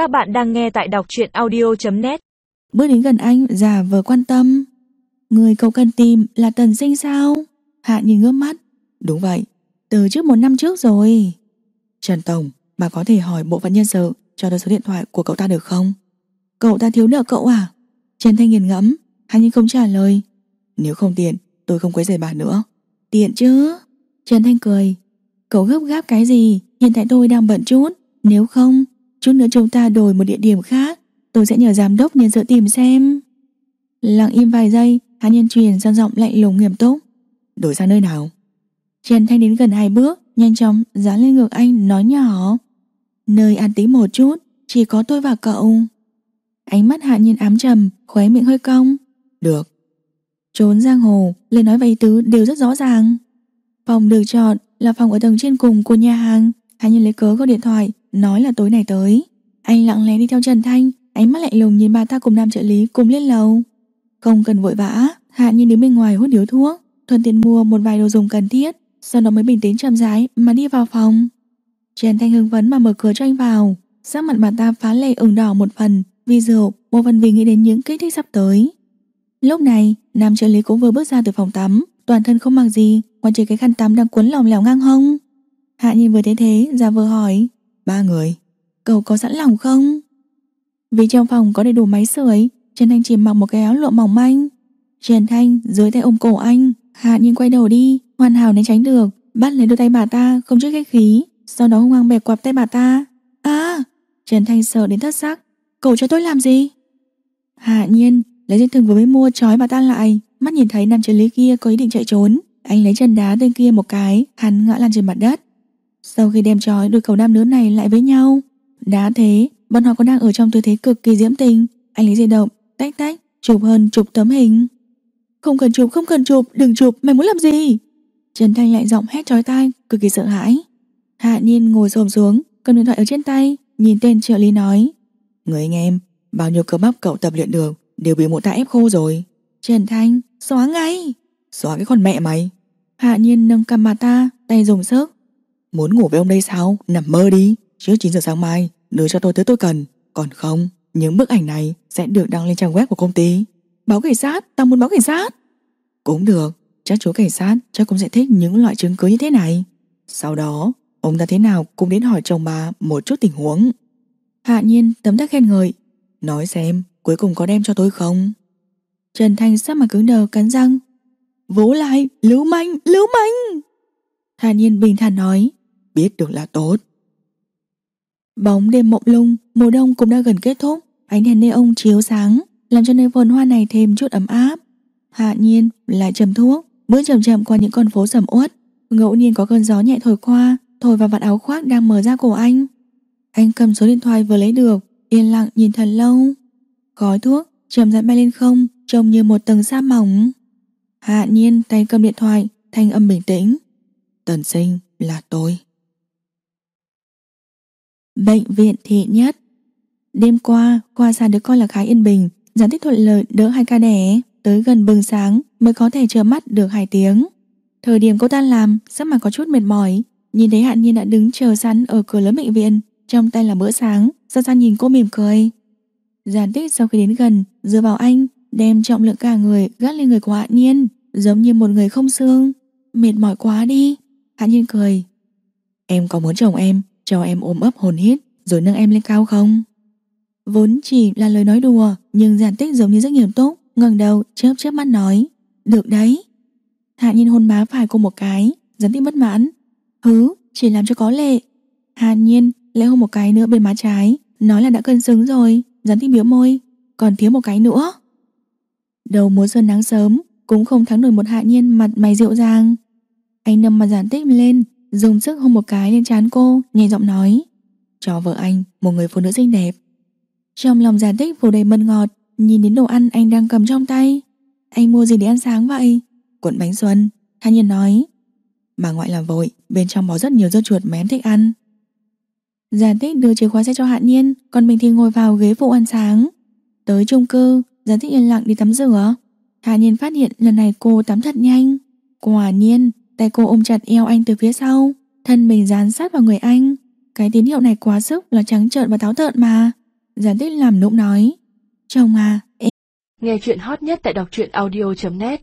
Các bạn đang nghe tại đọc truyện audio.net Bước đến gần anh giả vờ quan tâm Người cậu cần tìm là Tần Sinh sao? Hạ nhìn ngước mắt Đúng vậy, từ trước một năm trước rồi Trần Tổng, bà có thể hỏi bộ phận nhân sự cho tôi số điện thoại của cậu ta được không? Cậu ta thiếu nợ cậu à? Trần Thanh nghiền ngẫm, hắn nhưng không trả lời. Nếu không tiện, tôi không quấy rầy bà nữa. Tiện chứ? Trần Thanh cười. Cậu gấp gáp cái gì? Hiện tại tôi đang bận chút. Nếu không, chút nữa chúng ta đổi một địa điểm khác. Tôi sẽ nhờ giám đốc nhân sự tìm xem. Lặng im vài giây, hắn nhân truyền sang giọng lạnh lùng nghiêm túc. Đổi sang nơi nào? Trần Thanh đến gần hai bước, nhanh chóng dán lên ngực anh nói nhỏ. Nơi an tĩnh một chút, chỉ có tôi và cậu. Ánh mắt hạ nhiên ám trầm, khóe miệng hơi cong. Được. Trốn giang hồ, lời nói và ý tứ đều rất rõ ràng. Phòng được chọn là phòng ở tầng trên cùng của nhà hàng. Hạ Nhân lấy cớ gọi điện thoại, nói là tối nay tới. Anh lặng lẽ đi theo Trần Thanh, ánh mắt lạnh lùng nhìn bà ta cùng nam trợ lý cùng lên lầu. Không cần vội vã, Hạ nhiên đứng bên ngoài hút điếu thuốc, thuận tiện mua một vài đồ dùng cần thiết, sau đó mới bình tĩnh chậm rãi mà đi vào phòng. Trần Thanh hưng phấn mà mở cửa cho anh vào, sắc mặt bà ta phá lệ ửng đỏ một phần vì rượu, một phần vì nghĩ đến những kích thích sắp tới. Lúc này, nam trợ lý cũng vừa bước ra từ phòng tắm, toàn thân không mặc gì, ngoài trừ cái khăn tắm đang cuốn lòng lẻo ngang hông. Hạ nhìn vừa thấy thế, ra vừa hỏi, ba người, cậu có sẵn lòng không? Vì trong phòng có đầy đủ máy sưởi, Trần Thanh chỉ mặc một cái áo lụa mỏng manh. Trần Thanh dưới tay ôm cổ anh, Hạ nhìn quay đầu đi, hoàn hảo né tránh được, bắt lấy đôi tay bà ta không chút khách khí, sau đó hung hăng bẹp quặp tay bà ta. À, Trần Thanh sợ đến thất sắc, cậu cho tôi làm gì? Hạ nhiên lấy dây thừng vừa mới mua trói bà ta lại, mắt nhìn thấy nam trợ lý kia có ý định chạy trốn, anh lấy chân đá tên kia một cái, hắn ngã lăn trên mặt đất. Sau khi đem trói đôi cầu nam nữ này lại với nhau, đá thế, bọn họ còn đang ở trong tư thế cực kỳ diễm tình, anh lấy dây động, tách tách, chụp hơn chụp tấm hình. Không cần chụp, không cần chụp, đừng chụp, mày muốn làm gì? Trần Thanh lại giọng hét chói tai, cực kỳ sợ hãi. Hạ Nhiên ngồi xổm xuống, cầm điện thoại ở trên tay, nhìn tên trợ lý nói: "Người anh em, bao nhiêu cơ bắp cậu tập luyện được đều bị mụ ta ép khô rồi." Trần Thanh, xóa ngay. Xóa cái con mẹ mày. Hạ Nhiên nâng cầm bà ta, tay dùng sức. Muốn ngủ với ông đây sao? Nằm mơ đi. Trước 9 giờ sáng mai, đưa cho tôi tới tôi cần. Còn không, những bức ảnh này sẽ được đăng lên trang web của công ty. Báo cảnh sát, tao muốn báo cảnh sát. Cũng được, chắc chú cảnh sát chắc cũng sẽ thích những loại chứng cứ như thế này. Sau đó, ông ta thế nào cũng đến hỏi chồng bà một chút tình huống. Hạ nhiên tấm tắc khen ngợi. Nói xem, cuối cùng có đem cho tôi không? Trần Thanh sắc mặt cứng đờ cắn răng. Vỗ lại, lưu manh, lưu manh. Hạ nhiên bình thản nói. Biết được là tốt. Bóng đêm mộng lung, mùa đông cũng đã gần kết thúc. Ánh đèn neon chiếu sáng, làm cho nơi vườn hoa này thêm chút ấm áp. Hạ nhiên lại trầm thuốc, bước chậm chậm qua những con phố sầm uất. Ngẫu nhiên có cơn gió nhẹ thổi qua, thổi vào vạt áo khoác đang mở ra cổ anh. Anh cầm số điện thoại vừa lấy được, yên lặng nhìn thật lâu. Khói thuốc chậm rãi bay lên không, trông như một tầng sa mỏng. Hạ nhiên tay cầm điện thoại, thanh âm bình tĩnh. Tần sinh là tôi. Bệnh viện thị nhất Đêm qua, qua sản được coi là khá yên bình, gián tích thuận lợi đỡ hai ca đẻ, tới gần bừng sáng mới có thể chờ mắt được hai tiếng. Thời điểm cô ta làm, sắc mặt có chút mệt mỏi, nhìn thấy Hạn Nhiên đã đứng chờ sẵn ở cửa lớn bệnh viện, trong tay là bữa sáng, xa xa nhìn cô mỉm cười. Giản tích sau khi đến gần, dựa vào anh, đem trọng lượng cả người gác lên người của Hạn Nhiên, giống như một người không xương. Mệt mỏi quá đi. Hạn Nhiên cười. Em có muốn chồng em, cho em ôm ấp hồn hít, rồi nâng em lên cao không? Vốn chỉ là lời nói đùa, nhưng giản tích giống như rất nghiêm túc, ngẩng đầu chớp chớp mắt nói. Được đấy. Hạ Nhiên hôn má phải cô một cái, giản tích bất mãn. Hứ, chỉ làm cho có lệ. Hạ Nhiên lại hôn một cái nữa bên má trái, nói là đã cân xứng rồi, giản tích biếu môi, còn thiếu một cái nữa. Đầu mùa xuân nắng sớm, cũng không thắng nổi một Hạ Nhiên mặt mày dịu dàng. Anh nâng mặt giản tích lên, dùng sức hôn một cái lên trán cô, nhẹ giọng nói. Cho vợ anh một người phụ nữ xinh đẹp. Trong lòng giản tích phủ đầy mân ngọt, nhìn đến đồ ăn anh đang cầm trong tay. Anh mua gì để ăn sáng vậy? Cuộn bánh xuân, hà Nhiên nói. Bà ngoại làm vội, bên trong có rất nhiều dưa chuột mà em thích ăn. Giản tích đưa chìa khóa xe cho Hạ Nhiên, còn mình thì ngồi vào ghế phụ ăn sáng. Tới chung cư, Giản tích yên lặng đi tắm rửa. Hạ Nhiên phát hiện lần này cô tắm thật nhanh. Quả nhiên, tay cô ôm chặt eo anh từ phía sau, thân mình dán sát vào người anh. Cái tín hiệu này quá sức là trắng trợn và táo tợn mà. Giản tích làm nũng nói Chồng à, em Nghe chuyện hot nhất tại đọc truyện audio.net